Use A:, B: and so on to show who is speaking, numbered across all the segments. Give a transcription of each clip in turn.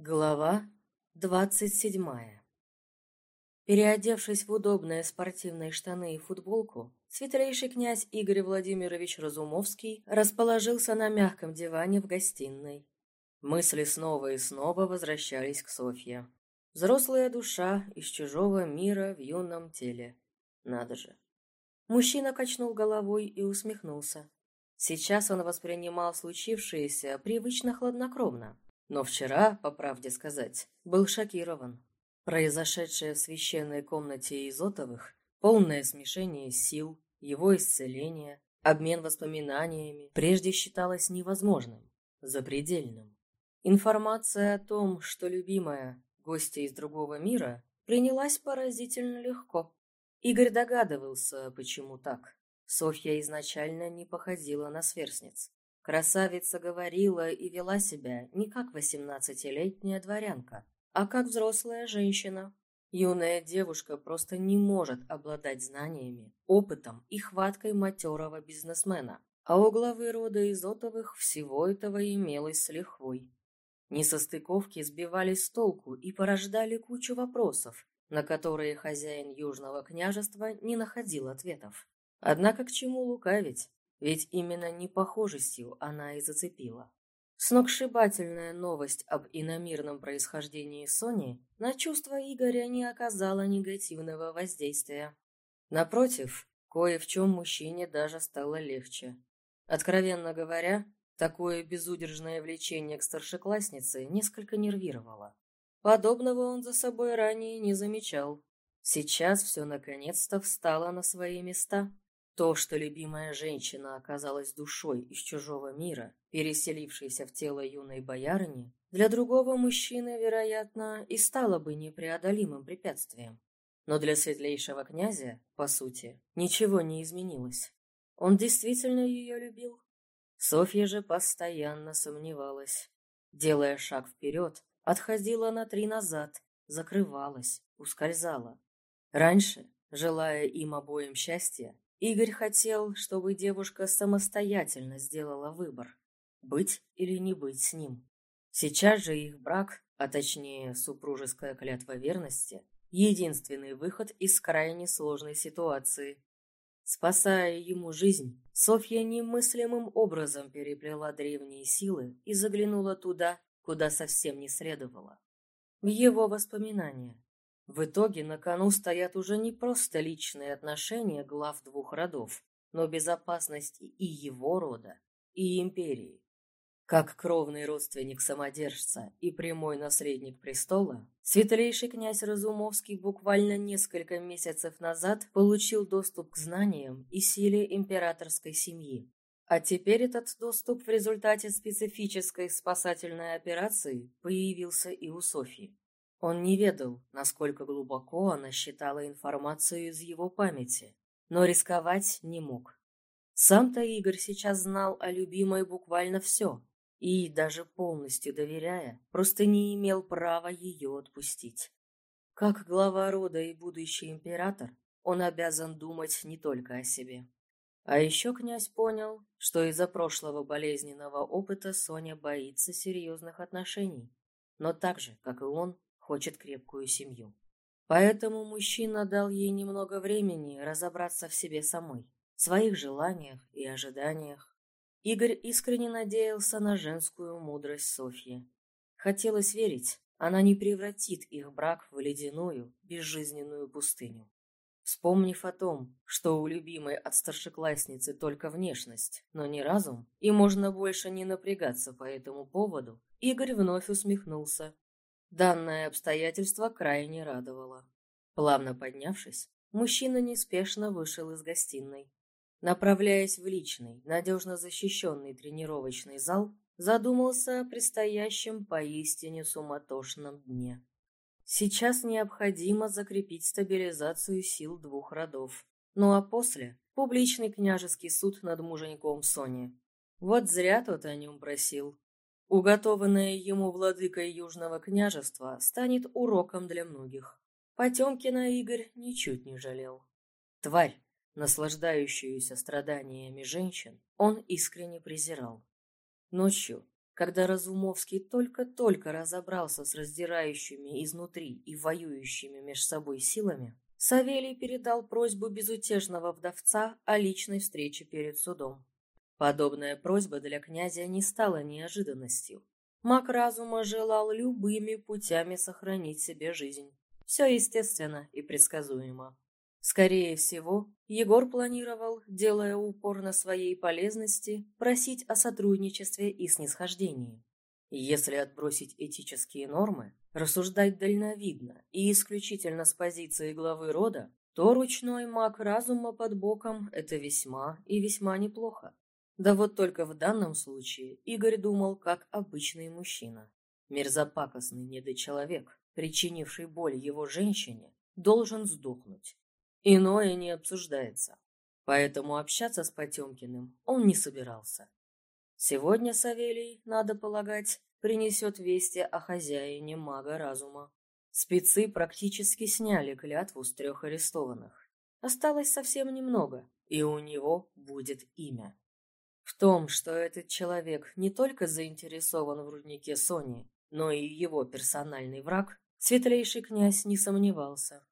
A: Глава двадцать седьмая Переодевшись в удобные спортивные штаны и футболку, светлейший князь Игорь Владимирович Разумовский расположился на мягком диване в гостиной. Мысли снова и снова возвращались к Софье. Взрослая душа из чужого мира в юном теле. Надо же. Мужчина качнул головой и усмехнулся. Сейчас он воспринимал случившееся привычно хладнокровно но вчера, по правде сказать, был шокирован. Произошедшее в священной комнате Изотовых, полное смешение сил, его исцеление, обмен воспоминаниями, прежде считалось невозможным, запредельным. Информация о том, что любимая, гостья из другого мира, принялась поразительно легко. Игорь догадывался, почему так. Софья изначально не походила на сверстниц. Красавица говорила и вела себя не как восемнадцатилетняя дворянка, а как взрослая женщина. Юная девушка просто не может обладать знаниями, опытом и хваткой матерого бизнесмена, а у главы рода Изотовых всего этого имелось с лихвой. Несостыковки сбивали с толку и порождали кучу вопросов, на которые хозяин Южного княжества не находил ответов. Однако к чему лукавить? Ведь именно непохожестью она и зацепила. Сногсшибательная новость об иномирном происхождении Сони на чувства Игоря не оказала негативного воздействия. Напротив, кое в чем мужчине даже стало легче. Откровенно говоря, такое безудержное влечение к старшекласснице несколько нервировало. Подобного он за собой ранее не замечал. Сейчас все наконец-то встало на свои места. То, что любимая женщина оказалась душой из чужого мира, переселившейся в тело юной боярыни, для другого мужчины, вероятно, и стало бы непреодолимым препятствием. Но для светлейшего князя, по сути, ничего не изменилось. Он действительно ее любил. Софья же постоянно сомневалась. Делая шаг вперед, отходила на три назад, закрывалась, ускользала. Раньше, желая им обоим счастья, Игорь хотел, чтобы девушка самостоятельно сделала выбор – быть или не быть с ним. Сейчас же их брак, а точнее супружеская клятва верности, единственный выход из крайне сложной ситуации. Спасая ему жизнь, Софья немыслимым образом переплела древние силы и заглянула туда, куда совсем не следовало. В его воспоминания. В итоге на кону стоят уже не просто личные отношения глав двух родов, но безопасность и его рода, и империи. Как кровный родственник самодержца и прямой наследник престола, светлейший князь Разумовский буквально несколько месяцев назад получил доступ к знаниям и силе императорской семьи. А теперь этот доступ в результате специфической спасательной операции появился и у Софьи. Он не ведал, насколько глубоко она считала информацию из его памяти, но рисковать не мог. Сам-то Игорь сейчас знал о любимой буквально все, и, даже полностью доверяя, просто не имел права ее отпустить. Как глава рода и будущий император, он обязан думать не только о себе. А еще князь понял, что из-за прошлого болезненного опыта Соня боится серьезных отношений. Но так же, как и он, хочет крепкую семью. Поэтому мужчина дал ей немного времени разобраться в себе самой, своих желаниях и ожиданиях. Игорь искренне надеялся на женскую мудрость Софьи. Хотелось верить, она не превратит их брак в ледяную, безжизненную пустыню. Вспомнив о том, что у любимой от старшеклассницы только внешность, но не разум, и можно больше не напрягаться по этому поводу, Игорь вновь усмехнулся Данное обстоятельство крайне радовало. Плавно поднявшись, мужчина неспешно вышел из гостиной. Направляясь в личный, надежно защищенный тренировочный зал, задумался о предстоящем поистине суматошном дне. Сейчас необходимо закрепить стабилизацию сил двух родов. Ну а после – публичный княжеский суд над муженьком Сони. Вот зря тот о нем просил. Уготованное ему владыкой Южного княжества станет уроком для многих. Потемкина Игорь ничуть не жалел. Тварь, наслаждающуюся страданиями женщин, он искренне презирал. Ночью, когда Разумовский только-только разобрался с раздирающими изнутри и воюющими между собой силами, Савелий передал просьбу безутешного вдовца о личной встрече перед судом. Подобная просьба для князя не стала неожиданностью. Маг разума желал любыми путями сохранить себе жизнь. Все естественно и предсказуемо. Скорее всего, Егор планировал, делая упор на своей полезности, просить о сотрудничестве и снисхождении. Если отбросить этические нормы, рассуждать дальновидно и исключительно с позиции главы рода, то ручной маг разума под боком – это весьма и весьма неплохо. Да вот только в данном случае Игорь думал как обычный мужчина. Мерзопакостный недочеловек, причинивший боль его женщине, должен сдохнуть. Иное не обсуждается. Поэтому общаться с Потемкиным он не собирался. Сегодня Савелий, надо полагать, принесет вести о хозяине мага разума. Спецы практически сняли клятву с трех арестованных. Осталось совсем немного, и у него будет имя. В том, что этот человек не только заинтересован в руднике Сони, но и его персональный враг, светлейший князь не сомневался.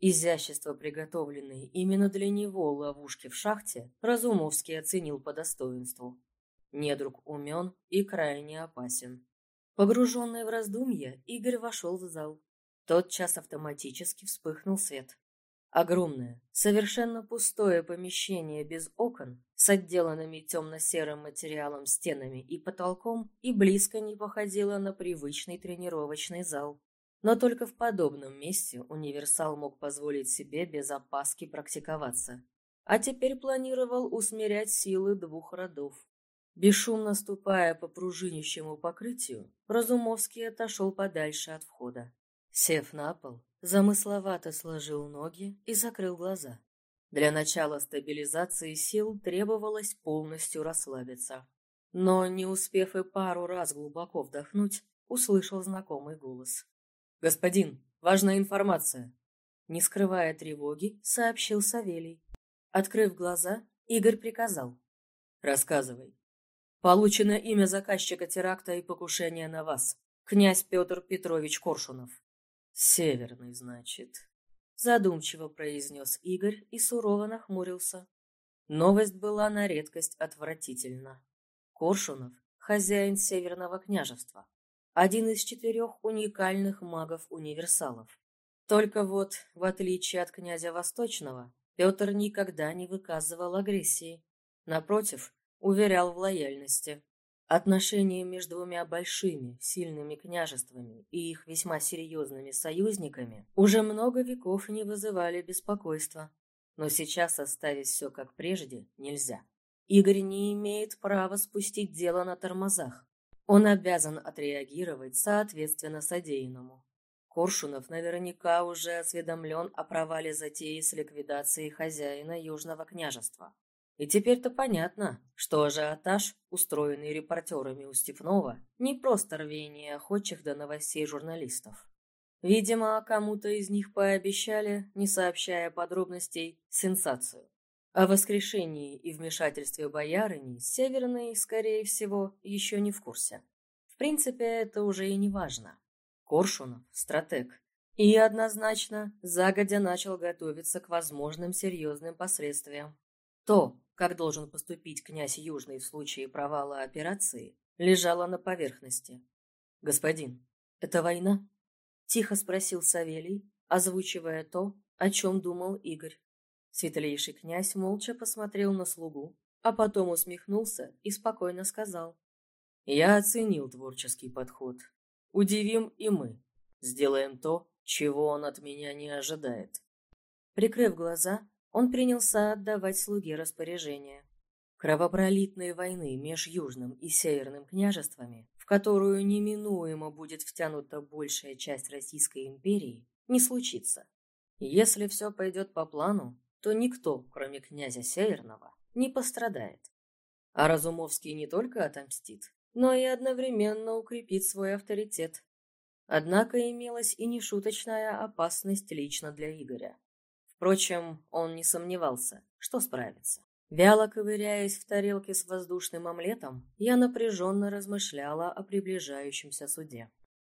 A: Изящество, приготовленной именно для него ловушки в шахте, Разумовский оценил по достоинству. Недруг умен и крайне опасен. Погруженный в раздумья, Игорь вошел в зал. Тот час автоматически вспыхнул свет. Огромное, совершенно пустое помещение без окон, с отделанными темно-серым материалом стенами и потолком, и близко не походило на привычный тренировочный зал. Но только в подобном месте универсал мог позволить себе без опаски практиковаться. А теперь планировал усмирять силы двух родов. Бесшумно ступая по пружинищему покрытию, Разумовский отошел подальше от входа. Сев на пол, замысловато сложил ноги и закрыл глаза. Для начала стабилизации сил требовалось полностью расслабиться. Но, не успев и пару раз глубоко вдохнуть, услышал знакомый голос. «Господин, важная информация!» Не скрывая тревоги, сообщил Савелий. Открыв глаза, Игорь приказал. «Рассказывай. Получено имя заказчика теракта и покушения на вас. Князь Петр Петрович Коршунов. «Северный, значит», — задумчиво произнес Игорь и сурово нахмурился. Новость была на редкость отвратительна. Коршунов — хозяин Северного княжества, один из четырех уникальных магов-универсалов. Только вот, в отличие от князя Восточного, Петр никогда не выказывал агрессии. Напротив, уверял в лояльности. Отношения между двумя большими, сильными княжествами и их весьма серьезными союзниками уже много веков не вызывали беспокойства. Но сейчас оставить все как прежде нельзя. Игорь не имеет права спустить дело на тормозах. Он обязан отреагировать соответственно содеянному. Коршунов наверняка уже осведомлен о провале затеи с ликвидацией хозяина Южного княжества. И теперь-то понятно, что ажиотаж, устроенный репортерами у Степнова, не просто рвение охотчих до новостей журналистов. Видимо, кому-то из них пообещали, не сообщая подробностей, сенсацию. О воскрешении и вмешательстве боярыни Северный, скорее всего, еще не в курсе. В принципе, это уже и не важно. Коршунов – стратег. И однозначно загодя начал готовиться к возможным серьезным последствиям. То, как должен поступить князь Южный в случае провала операции, лежало на поверхности. «Господин, это война?» — тихо спросил Савелий, озвучивая то, о чем думал Игорь. Светлейший князь молча посмотрел на слугу, а потом усмехнулся и спокойно сказал. «Я оценил творческий подход. Удивим и мы. Сделаем то, чего он от меня не ожидает». Прикрыв глаза, он принялся отдавать слуге распоряжения. Кровопролитной войны меж Южным и Северным княжествами, в которую неминуемо будет втянута большая часть Российской империи, не случится. Если все пойдет по плану, то никто, кроме князя Северного, не пострадает. А Разумовский не только отомстит, но и одновременно укрепит свой авторитет. Однако имелась и нешуточная опасность лично для Игоря. Впрочем, он не сомневался, что справится. Вяло ковыряясь в тарелке с воздушным омлетом, я напряженно размышляла о приближающемся суде.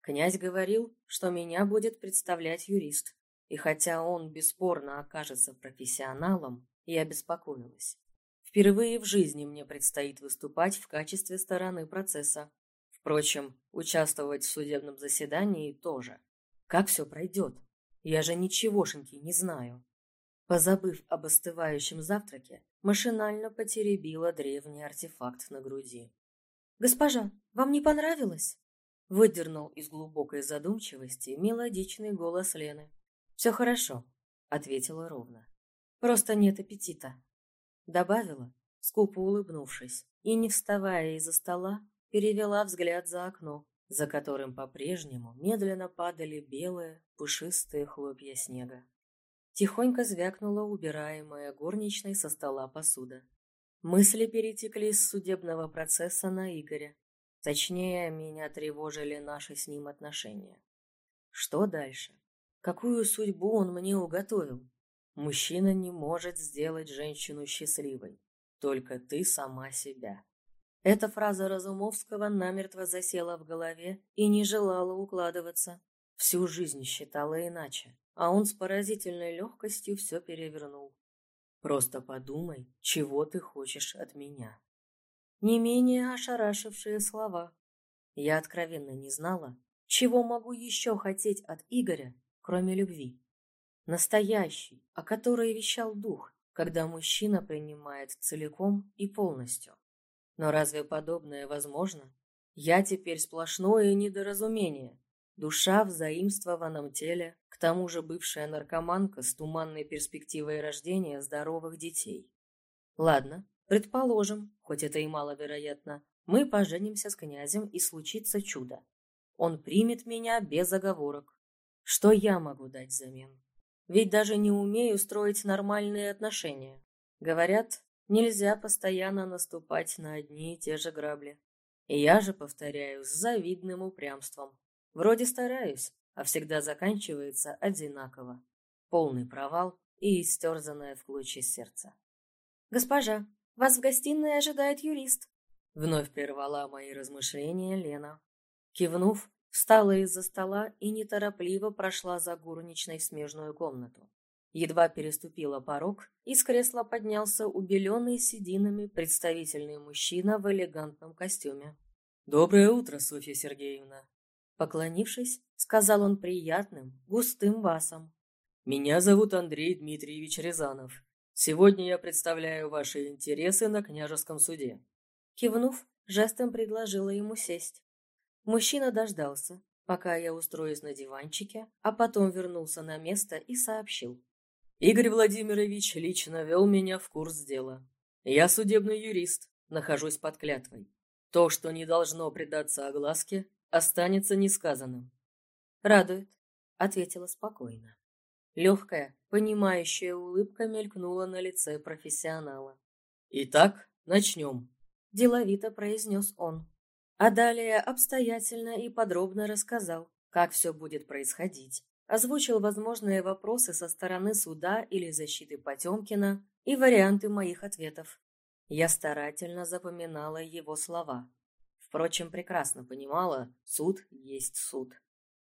A: Князь говорил, что меня будет представлять юрист, и хотя он бесспорно окажется профессионалом, я беспокоилась. Впервые в жизни мне предстоит выступать в качестве стороны процесса. Впрочем, участвовать в судебном заседании тоже. Как все пройдет? Я же ничегошеньки не знаю. Позабыв об остывающем завтраке, машинально потеребила древний артефакт на груди. «Госпожа, вам не понравилось?» Выдернул из глубокой задумчивости мелодичный голос Лены. «Все хорошо», — ответила ровно. «Просто нет аппетита». Добавила, скупо улыбнувшись, и, не вставая из-за стола, перевела взгляд за окно, за которым по-прежнему медленно падали белые, пушистые хлопья снега. Тихонько звякнула убираемая горничной со стола посуда. Мысли перетекли с судебного процесса на Игоря. Точнее, меня тревожили наши с ним отношения. Что дальше? Какую судьбу он мне уготовил? Мужчина не может сделать женщину счастливой. Только ты сама себя. Эта фраза Разумовского намертво засела в голове и не желала укладываться. Всю жизнь считала иначе а он с поразительной легкостью все перевернул. «Просто подумай, чего ты хочешь от меня». Не менее ошарашившие слова. Я откровенно не знала, чего могу еще хотеть от Игоря, кроме любви. Настоящий, о которой вещал дух, когда мужчина принимает целиком и полностью. Но разве подобное возможно? Я теперь сплошное недоразумение. Душа в заимствованном теле, к тому же бывшая наркоманка с туманной перспективой рождения здоровых детей. Ладно, предположим, хоть это и маловероятно, мы поженимся с князем и случится чудо. Он примет меня без оговорок. Что я могу дать взамен? Ведь даже не умею строить нормальные отношения. Говорят, нельзя постоянно наступать на одни и те же грабли. И я же повторяю с завидным упрямством. Вроде стараюсь, а всегда заканчивается одинаково. Полный провал и истерзанное в клочья сердце. «Госпожа, вас в гостиной ожидает юрист», — вновь прервала мои размышления Лена. Кивнув, встала из-за стола и неторопливо прошла за горничной в смежную комнату. Едва переступила порог, из кресла поднялся убеленный сединами представительный мужчина в элегантном костюме. «Доброе утро, Софья Сергеевна!» Поклонившись, сказал он приятным, густым басом. «Меня зовут Андрей Дмитриевич Рязанов. Сегодня я представляю ваши интересы на княжеском суде». Кивнув, жестом предложила ему сесть. Мужчина дождался, пока я устроюсь на диванчике, а потом вернулся на место и сообщил. Игорь Владимирович лично вел меня в курс дела. Я судебный юрист, нахожусь под клятвой. То, что не должно предаться огласке, останется несказанным. «Радует», — ответила спокойно. Легкая, понимающая улыбка мелькнула на лице профессионала. «Итак, начнем», — деловито произнес он. А далее обстоятельно и подробно рассказал, как все будет происходить. Озвучил возможные вопросы со стороны суда или защиты Потемкина и варианты моих ответов. Я старательно запоминала его слова. Впрочем, прекрасно понимала, суд есть суд.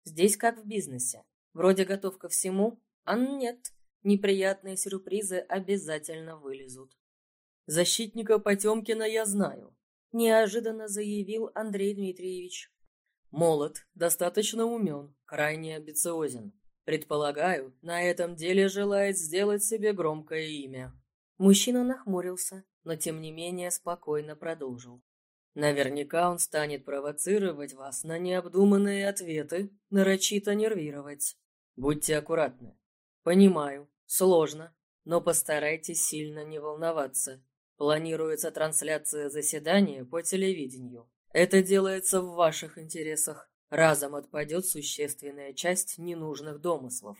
A: Здесь как в бизнесе. Вроде готов ко всему, а нет, неприятные сюрпризы обязательно вылезут. «Защитника Потемкина я знаю», — неожиданно заявил Андрей Дмитриевич. «Молод, достаточно умен, крайне амбициозен. Предполагаю, на этом деле желает сделать себе громкое имя». Мужчина нахмурился, но тем не менее спокойно продолжил. Наверняка он станет провоцировать вас на необдуманные ответы, нарочито нервировать. Будьте аккуратны. Понимаю, сложно, но постарайтесь сильно не волноваться. Планируется трансляция заседания по телевидению. Это делается в ваших интересах. Разом отпадет существенная часть ненужных домыслов.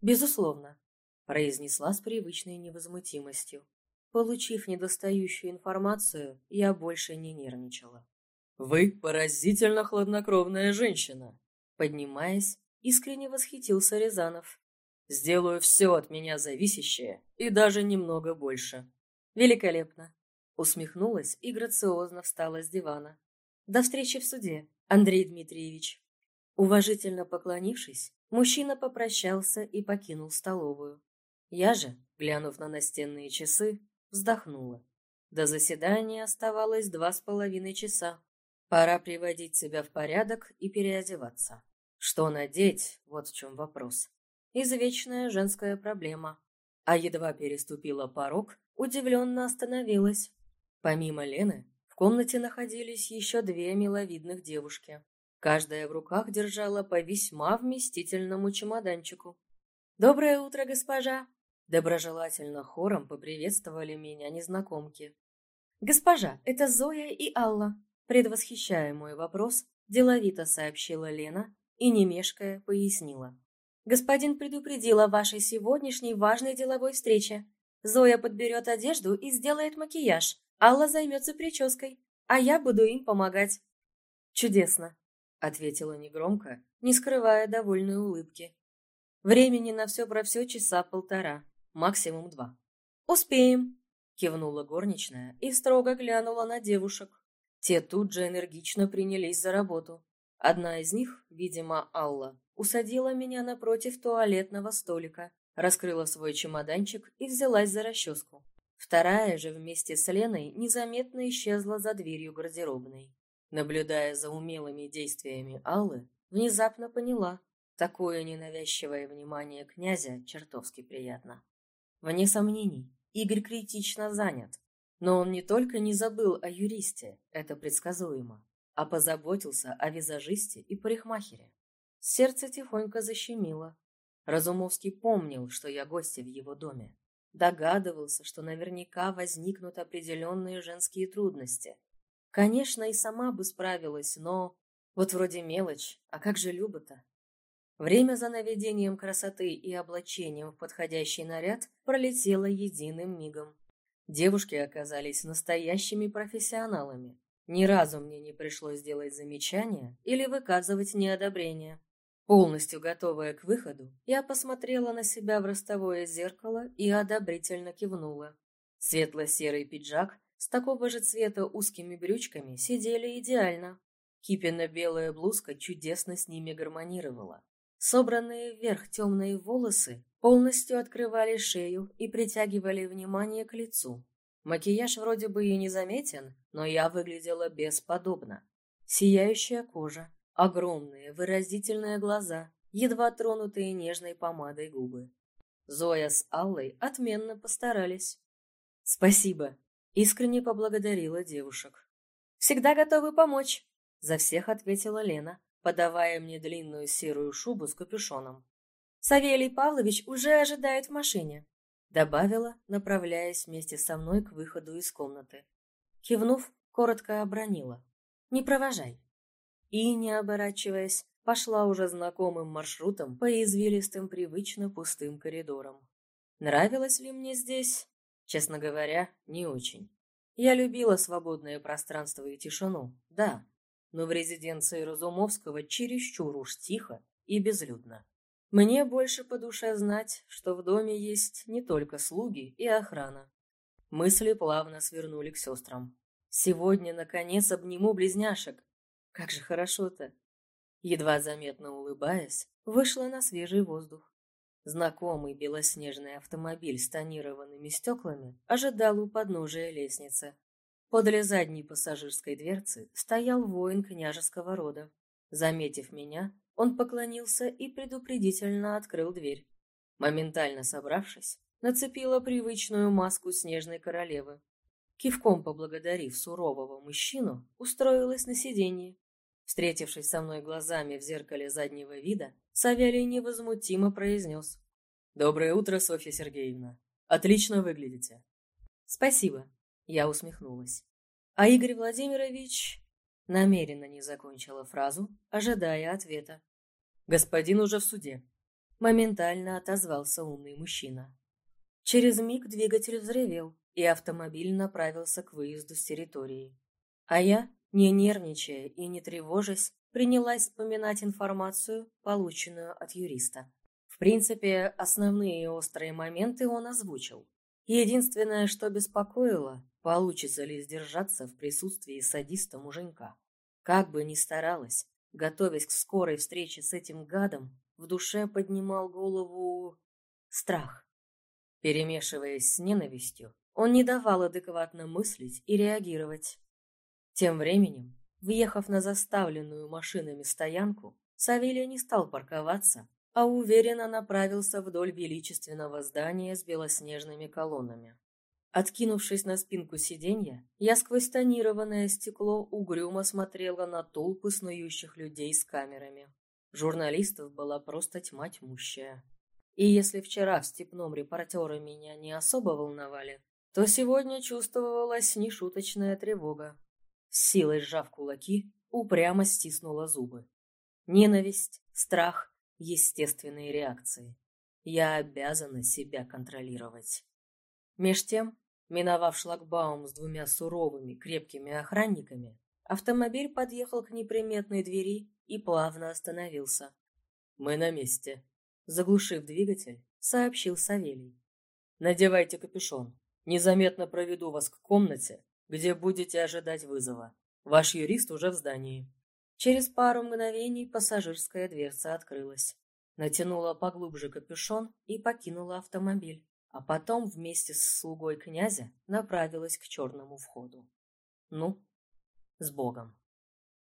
A: Безусловно, произнесла с привычной невозмутимостью. Получив недостающую информацию, я больше не нервничала. «Вы поразительно хладнокровная женщина!» Поднимаясь, искренне восхитился Рязанов. «Сделаю все от меня зависящее и даже немного больше». Великолепно. Усмехнулась и грациозно встала с дивана. До встречи в суде, Андрей Дмитриевич. Уважительно поклонившись, мужчина попрощался и покинул столовую. Я же, глянув на настенные часы, вздохнула. До заседания оставалось два с половиной часа. Пора приводить себя в порядок и переодеваться. Что надеть, вот в чем вопрос. Извечная женская проблема. А едва переступила порог, удивленно остановилась. Помимо Лены, в комнате находились еще две миловидных девушки. Каждая в руках держала по весьма вместительному чемоданчику. «Доброе утро, госпожа!» Доброжелательно хором поприветствовали меня незнакомки. «Госпожа, это Зоя и Алла», предвосхищая мой вопрос, деловито сообщила Лена и, не мешкая, пояснила. «Господин предупредил о вашей сегодняшней важной деловой встрече. Зоя подберет одежду и сделает макияж, Алла займется прической, а я буду им помогать». «Чудесно», — ответила негромко, не скрывая довольной улыбки. «Времени на все про все часа полтора максимум два. «Успеем!» — кивнула горничная и строго глянула на девушек. Те тут же энергично принялись за работу. Одна из них, видимо, Алла, усадила меня напротив туалетного столика, раскрыла свой чемоданчик и взялась за расческу. Вторая же вместе с Леной незаметно исчезла за дверью гардеробной. Наблюдая за умелыми действиями Аллы, внезапно поняла, такое ненавязчивое внимание князя чертовски приятно. Вне сомнений, Игорь критично занят. Но он не только не забыл о юристе, это предсказуемо, а позаботился о визажисте и парикмахере. Сердце тихонько защемило. Разумовский помнил, что я гостья в его доме. Догадывался, что наверняка возникнут определенные женские трудности. Конечно, и сама бы справилась, но... Вот вроде мелочь, а как же Люба-то? Время за наведением красоты и облачением в подходящий наряд пролетело единым мигом. Девушки оказались настоящими профессионалами. Ни разу мне не пришлось делать замечания или выказывать неодобрение. Полностью готовая к выходу, я посмотрела на себя в ростовое зеркало и одобрительно кивнула. Светло-серый пиджак с такого же цвета узкими брючками сидели идеально. Кипенно-белая блузка чудесно с ними гармонировала. Собранные вверх темные волосы полностью открывали шею и притягивали внимание к лицу. Макияж вроде бы и не заметен, но я выглядела бесподобно. Сияющая кожа, огромные выразительные глаза, едва тронутые нежной помадой губы. Зоя с Аллой отменно постарались. «Спасибо», — искренне поблагодарила девушек. «Всегда готовы помочь», — за всех ответила Лена, подавая мне длинную серую шубу с капюшоном. «Савелий Павлович уже ожидает в машине», — добавила, направляясь вместе со мной к выходу из комнаты. Кивнув, коротко обронила. «Не провожай». И, не оборачиваясь, пошла уже знакомым маршрутом по извилистым, привычно пустым коридорам. Нравилось ли мне здесь? Честно говоря, не очень. Я любила свободное пространство и тишину, да, но в резиденции Разумовского чересчур уж тихо и безлюдно. Мне больше по душе знать, что в доме есть не только слуги и охрана. Мысли плавно свернули к сестрам. Сегодня, наконец, обниму близняшек. Как же хорошо-то! Едва заметно улыбаясь, вышла на свежий воздух. Знакомый белоснежный автомобиль с тонированными стеклами ожидал у подножия лестницы. Подле задней пассажирской дверцы стоял воин княжеского рода. Заметив меня, он поклонился и предупредительно открыл дверь. Моментально собравшись, нацепила привычную маску снежной королевы. Кивком поблагодарив сурового мужчину, устроилась на сиденье. Встретившись со мной глазами в зеркале заднего вида, Савелий невозмутимо произнес. «Доброе утро, Софья Сергеевна. Отлично выглядите». «Спасибо», я усмехнулась. А Игорь Владимирович намеренно не закончила фразу, ожидая ответа. «Господин уже в суде», — моментально отозвался умный мужчина. Через миг двигатель взревел, и автомобиль направился к выезду с территории. А я, не нервничая и не тревожась, принялась вспоминать информацию, полученную от юриста. В принципе, основные острые моменты он озвучил. Единственное, что беспокоило, получится ли сдержаться в присутствии садиста-муженька. Как бы ни старалась, готовясь к скорой встрече с этим гадом, в душе поднимал голову страх. Перемешиваясь с ненавистью, он не давал адекватно мыслить и реагировать. Тем временем, въехав на заставленную машинами стоянку, Савелий не стал парковаться, а уверенно направился вдоль величественного здания с белоснежными колоннами. Откинувшись на спинку сиденья, я сквозь тонированное стекло угрюмо смотрела на толпы снующих людей с камерами. Журналистов была просто тьма тьмущая. И если вчера в степном репортеры меня не особо волновали, то сегодня чувствовалась нешуточная тревога. С силой сжав кулаки, упрямо стиснула зубы. Ненависть, страх, естественные реакции. Я обязана себя контролировать. Меж тем, миновав шлагбаум с двумя суровыми, крепкими охранниками, автомобиль подъехал к неприметной двери и плавно остановился. «Мы на месте», — заглушив двигатель, сообщил Савелий. «Надевайте капюшон. Незаметно проведу вас к комнате, где будете ожидать вызова. Ваш юрист уже в здании». Через пару мгновений пассажирская дверца открылась. Натянула поглубже капюшон и покинула автомобиль, а потом вместе с слугой князя направилась к черному входу. Ну, с Богом.